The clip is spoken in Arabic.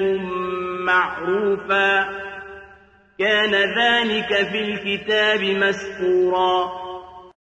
أوليائكم معروفا كان ذلك في الكتاب مسكورا